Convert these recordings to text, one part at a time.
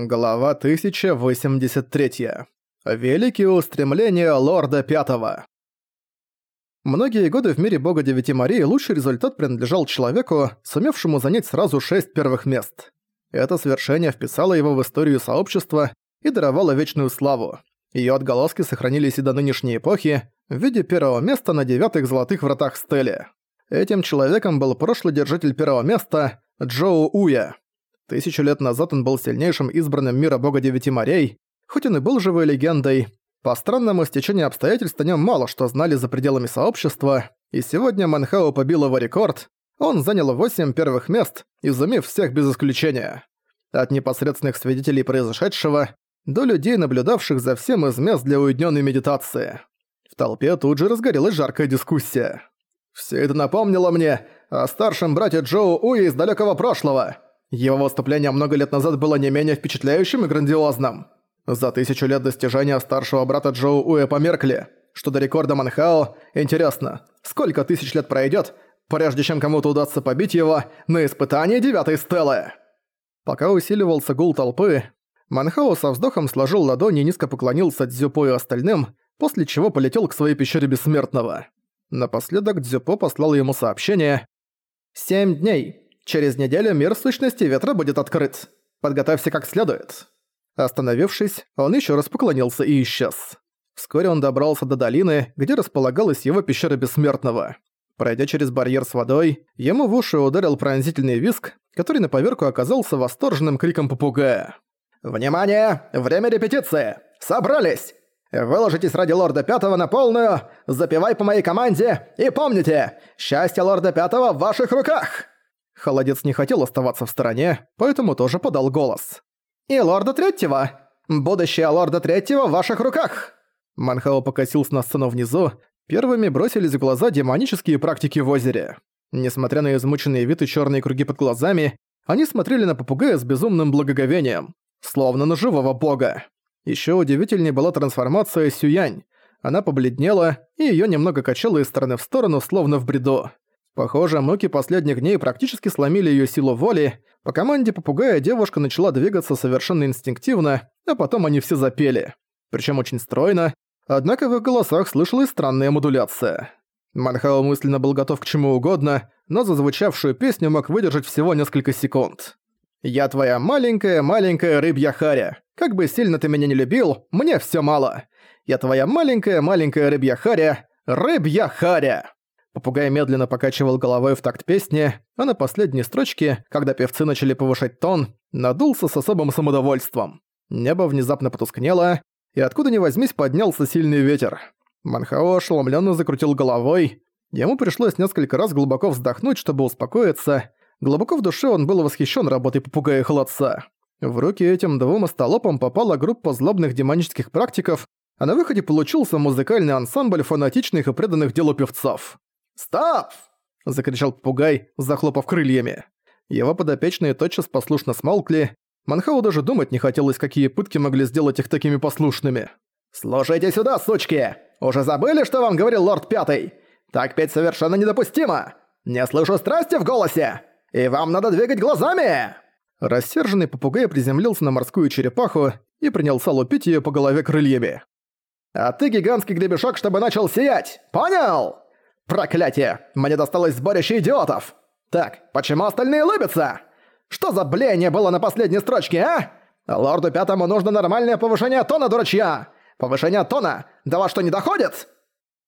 Глава 1083. Великие устремления Лорда Пятого. Многие годы в мире Бога Девяти Марии лучший результат принадлежал человеку, сумевшему занять сразу шесть первых мест. Это свершение вписало его в историю сообщества и даровало вечную славу. Её отголоски сохранились и до нынешней эпохи в виде первого места на девятых золотых вратах Стелли. Этим человеком был прошлый держатель первого места Джоу Уя. Тысячу лет назад он был сильнейшим избранным мира бога Девяти морей, хоть он и был живой легендой. По странному стечению обстоятельств о нем мало что знали за пределами сообщества, и сегодня Манхао побил его рекорд. Он занял 8 первых мест, изумив всех без исключения. От непосредственных свидетелей произошедшего до людей, наблюдавших за всем из мест для уединенной медитации. В толпе тут же разгорелась жаркая дискуссия. «Все это напомнило мне о старшем брате Джоу Уи из далекого прошлого», его выступление много лет назад было не менее впечатляющим и грандиозным. За тысячу лет достижения старшего брата Джоу Уэ померкли. Что до рекорда Манхао, интересно, сколько тысяч лет пройдет, прежде чем кому-то удастся побить его на испытании девятой стелы? Пока усиливался гул толпы, Манхао со вздохом сложил ладони и низко поклонился Дзюпо и остальным, после чего полетел к своей пещере Бессмертного. Напоследок Дзюпо послал ему сообщение «Семь дней. Через неделю мир сущности ветра будет открыт. Подготовься как следует». Остановившись, он еще раз поклонился и исчез. Вскоре он добрался до долины, где располагалась его пещера Бессмертного. Пройдя через барьер с водой, ему в уши ударил пронзительный виск, который на поверку оказался восторженным криком попугая. «Внимание! Время репетиции! Собрались! Выложитесь ради Лорда Пятого на полную, запивай по моей команде и помните, счастье Лорда Пятого в ваших руках!» Холодец не хотел оставаться в стороне, поэтому тоже подал голос. «И лорда третьего! Будущее лорда третьего в ваших руках!» Манхао покосился на сцену внизу, первыми бросились в глаза демонические практики в озере. Несмотря на измученные вид и чёрные круги под глазами, они смотрели на попугая с безумным благоговением, словно на живого бога. Ещё удивительнее была трансформация Сюянь. Она побледнела, и её немного качало из стороны в сторону, словно в бреду. Похоже, муки последних дней практически сломили её силу воли. По команде попугая девушка начала двигаться совершенно инстинктивно, а потом они все запели. Причём очень стройно, однако в их голосах слышалась странная модуляция. Манхао мысленно был готов к чему угодно, но зазвучавшую песню мог выдержать всего несколько секунд. «Я твоя маленькая-маленькая рыбья Харя. Как бы сильно ты меня не любил, мне всё мало. Я твоя маленькая-маленькая рыбья Харя. Рыбья Харя!» Попугай медленно покачивал головой в такт песни, а на последней строчке, когда певцы начали повышать тон, надулся с особым самодовольством. Небо внезапно потускнело, и откуда ни возьмись поднялся сильный ветер. Манхао ошеломленно закрутил головой. Ему пришлось несколько раз глубоко вздохнуть, чтобы успокоиться. Глубоко в душе он был восхищен работой попугая-холодца. В руки этим двум остолопам попала группа злобных демонических практиков, а на выходе получился музыкальный ансамбль фанатичных и преданных делу певцов. «Стоп!» – закричал попугай, захлопав крыльями. Его подопечные тотчас послушно смолкли. Манхау даже думать не хотелось, какие пытки могли сделать их такими послушными. «Слушайте сюда, сучки! Уже забыли, что вам говорил лорд Пятый? Так петь совершенно недопустимо! Не слышу страсти в голосе! И вам надо двигать глазами!» Рассерженный попугай приземлился на морскую черепаху и принялся лупить ее по голове крыльями. «А ты гигантский гребешок, чтобы начал сиять! Понял?» Проклятие! Мне досталось сборище идиотов! Так, почему остальные лыбятся? Что за блеяние было на последней строчке, а? Лорду Пятому нужно нормальное повышение тона, дурачья! Повышение тона! Да вас что, не доходит?»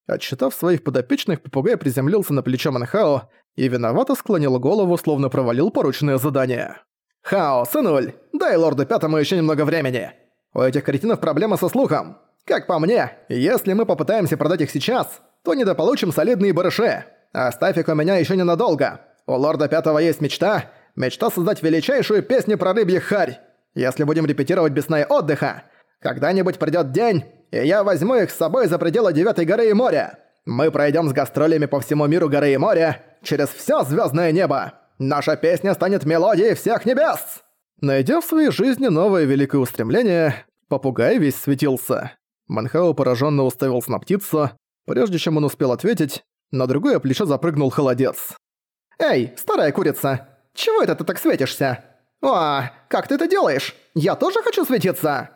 Отчитав своих подопечных, попугай приземлился на плечо Манхао и виновато склонил голову, словно провалил порученное задание. «Хао, сынуль, дай лорду Пятому еще немного времени. У этих кретинов проблема со слухом. Как по мне, если мы попытаемся продать их сейчас, то недополучим солидные барыши. Оставь их у меня еще ненадолго. У лорда Пятого есть мечта. Мечта создать величайшую песню про рыбьих харь. Если будем репетировать без сна и отдыха, когда-нибудь придёт день, и я возьму их с собой за пределы Девятой горы и моря. Мы пройдем с гастролями по всему миру горы и моря, через всё звёздное небо. Наша песня станет мелодией всех небес!» Найдя в своей жизни новое великое устремление, попугай весь светился. Манхао поражённо уставился на птицу, Прежде чем он успел ответить, на другое плечо запрыгнул холодец. «Эй, старая курица! Чего это ты так светишься? «О, как ты это делаешь? Я тоже хочу светиться!»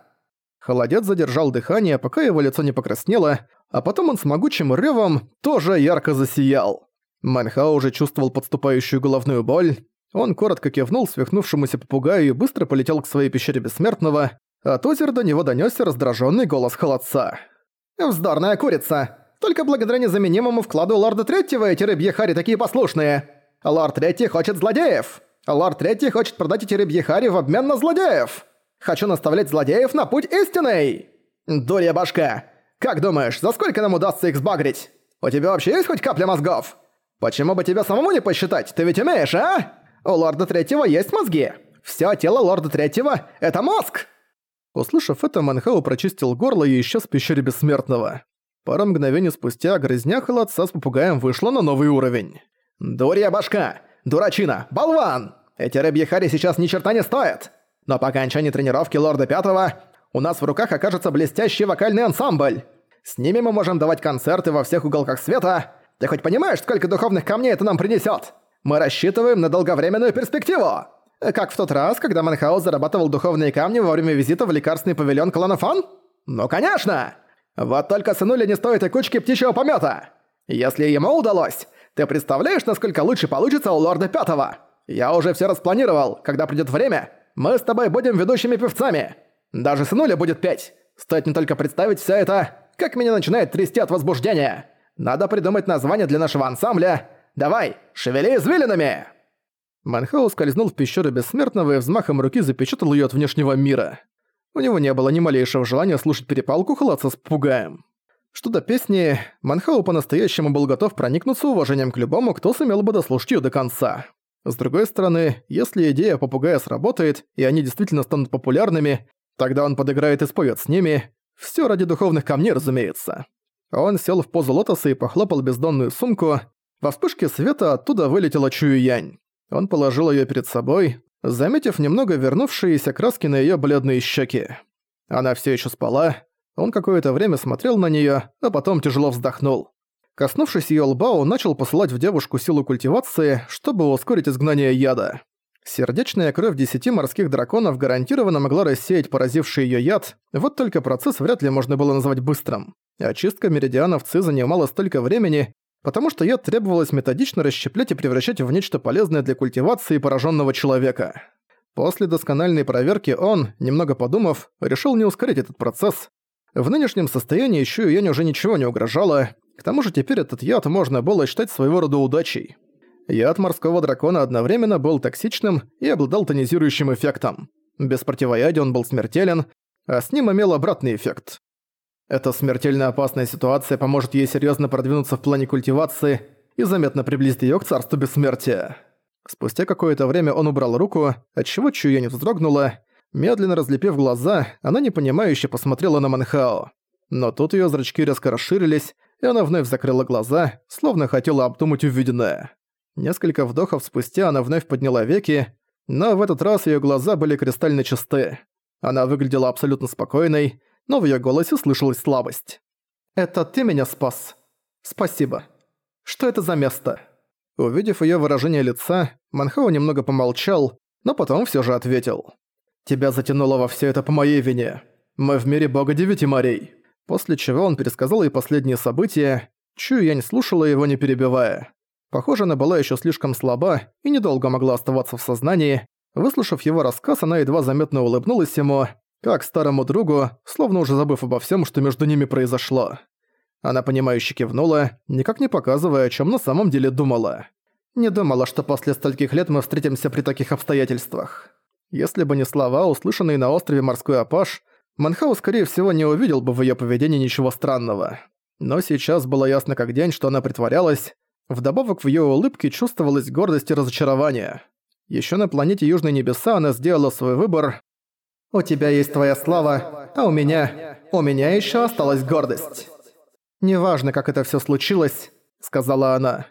Холодец задержал дыхание, пока его лицо не покраснело, а потом он с могучим ревом тоже ярко засиял. Манхао уже чувствовал подступающую головную боль. Он коротко кивнул свихнувшемуся попугаю и быстро полетел к своей пещере Бессмертного, а от озера до него донёсся раздражённый голос холодца. «Вздорная курица! Только благодаря незаменимому вкладу лорда Третьего эти рыбьи хари такие послушные! Лорд Третий хочет злодеев! Лорд Третий хочет продать эти рыбьи хари в обмен на злодеев! Хочу наставлять злодеев на путь истинный! Дурья башка! Как думаешь, за сколько нам удастся их сбагрить? У тебя вообще есть хоть капля мозгов? Почему бы тебя самому не посчитать? Ты ведь умеешь, а? У лорда Третьего есть мозги! Всё тело лорда Третьего — это мозг!» Услышав это, Манхау прочистил горло и исчез в пещере Бессмертного. Пару мгновений спустя грызня холодца с попугаем вышла на новый уровень. «Дурья башка! Дурачина! Болван! Эти рыбьи хари сейчас ни черта не стоят! Но по окончании тренировки Лорда Пятого у нас в руках окажется блестящий вокальный ансамбль. С ними мы можем давать концерты во всех уголках света. Ты хоть понимаешь, сколько духовных камней это нам принесет? Мы рассчитываем на долговременную перспективу!» Как в тот раз, когда Манхаус зарабатывал духовные камни во время визита в лекарственный павильон Кланофан? Ну конечно! Вот только сынуля не стоит и кучки птичьего помета. Если ему удалось, ты представляешь, насколько лучше получится у Лорда Пятого? Я уже все распланировал. Когда придет время, мы с тобой будем ведущими певцами. Даже сынуля будет петь. Стоит не только представить все это, как меня начинает трясти от возбуждения. Надо придумать название для нашего ансамбля. Давай, шевели извилинами!» Манхау скользнул в пещеру Бессмертного и взмахом руки запечатал её от внешнего мира. У него не было ни малейшего желания слушать перепалку холодца с попугаем. Что до песни, Манхау по-настоящему был готов проникнуться уважением к любому, кто сумел бы дослушать её до конца. С другой стороны, если идея попугая сработает, и они действительно станут популярными, тогда он подыграет и споёт с ними. Всё ради духовных камней, разумеется. Он сел в позу лотоса и похлопал бездонную сумку. Во вспышке света оттуда вылетела Чую-Янь. Он положил её перед собой, заметив немного вернувшиеся краски на её бледные щеки. Она всё ещё спала. Он какое-то время смотрел на неё, а потом тяжело вздохнул. Коснувшись её лба, он начал посылать в девушку силу культивации, чтобы ускорить изгнание яда. Сердечная кровь десяти морских драконов гарантированно могла рассеять поразивший её яд, вот только процесс вряд ли можно было назвать быстрым. Очистка меридианов Ци занимала столько времени, потому что яд требовалось методично расщеплять и превращать в нечто полезное для культивации пораженного человека. После доскональной проверки он, немного подумав, решил не ускорить этот процесс. В нынешнем состоянии еще Янь уже ничего не угрожало, к тому же теперь этот яд можно было считать своего рода удачей. Яд морского дракона одновременно был токсичным и обладал тонизирующим эффектом. Без противоядия он был смертелен, а с ним имел обратный эффект. Эта смертельно опасная ситуация поможет ей серьезно продвинуться в плане культивации и заметно приблизить ее к царству бессмертия. Спустя какое-то время он убрал руку, отчего Чуя не вздрогнула. Медленно разлепив глаза, она непонимающе посмотрела на Манхао. Но тут ее зрачки резко расширились, и она вновь закрыла глаза, словно хотела обдумать увиденное. Несколько вдохов спустя она вновь подняла веки, но в этот раз ее глаза были кристально чисты. Она выглядела абсолютно спокойной, но в её голосе слышалась слабость. «Это ты меня спас? Спасибо. Что это за место?» Увидев её выражение лица, Манхау немного помолчал, но потом всё же ответил. «Тебя затянуло во всё это по моей вине. Мы в мире бога девяти морей». После чего он пересказал ей последние события, Чую я не слушала его, не перебивая. Похоже, она была ещё слишком слаба и недолго могла оставаться в сознании. Выслушав его рассказ, она едва заметно улыбнулась ему, как старому другу, словно уже забыв обо всем, что между ними произошло. Она понимающе кивнула, никак не показывая, о чем на самом деле думала. Не думала, что после стольких лет мы встретимся при таких обстоятельствах. Если бы не слова, услышанные на острове Морской Апаш, Манхау, скорее всего, не увидел бы в ее поведении ничего странного. Но сейчас было ясно как день, что она притворялась. Вдобавок в ее улыбке чувствовалась гордость и разочарование. Еще на планете Южные Небеса она сделала свой выбор, у тебя есть твоя слава, а у меня... У меня еще осталась гордость. Неважно, как это все случилось, сказала она.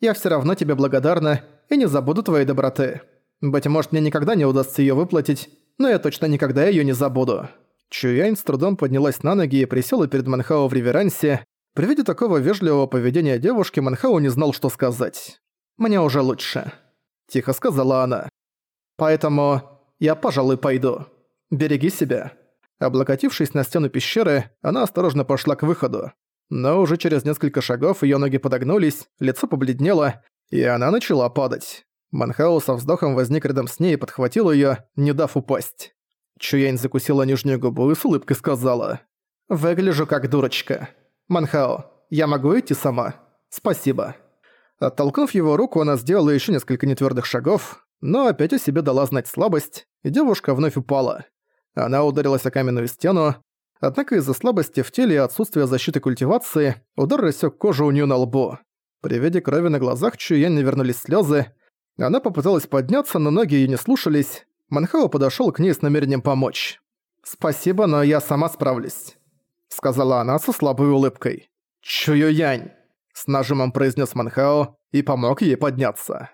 Я все равно тебе благодарна и не забуду твоей доброты. Быть может, мне никогда не удастся ее выплатить, но я точно никогда ее не забуду. Чуянь с трудом поднялась на ноги и присела перед Манхао в реверансе. При виде такого вежливого поведения девушки Манхао не знал, что сказать. «Мне уже лучше», – тихо сказала она. «Поэтому Я, пожалуй, пойду. Береги себя». Облокотившись на стену пещеры, она осторожно пошла к выходу. Но уже через несколько шагов её ноги подогнулись, лицо побледнело, и она начала падать. Манхао со вздохом возник рядом с ней и подхватил её, не дав упасть. Чуянь закусила нижнюю губу и с улыбкой сказала. «Выгляжу как дурочка. Манхао, я могу идти сама? Спасибо». Оттолкнув его руку, она сделала ещё несколько нетвёрдых шагов, но опять о себе дала знать слабость, и девушка вновь упала. Она ударилась о каменную стену, однако из-за слабости в теле и отсутствия защиты культивации удар рассек кожу у нее на лбу. При виде крови на глазах Чуян не вернулись слезы. Она попыталась подняться, но ноги ее не слушались. Манхао подошел к ней с намерением помочь. «Спасибо, но я сама справлюсь», — сказала она со слабой улыбкой. «Чую-янь», — с нажимом произнес Манхао и помог ей подняться.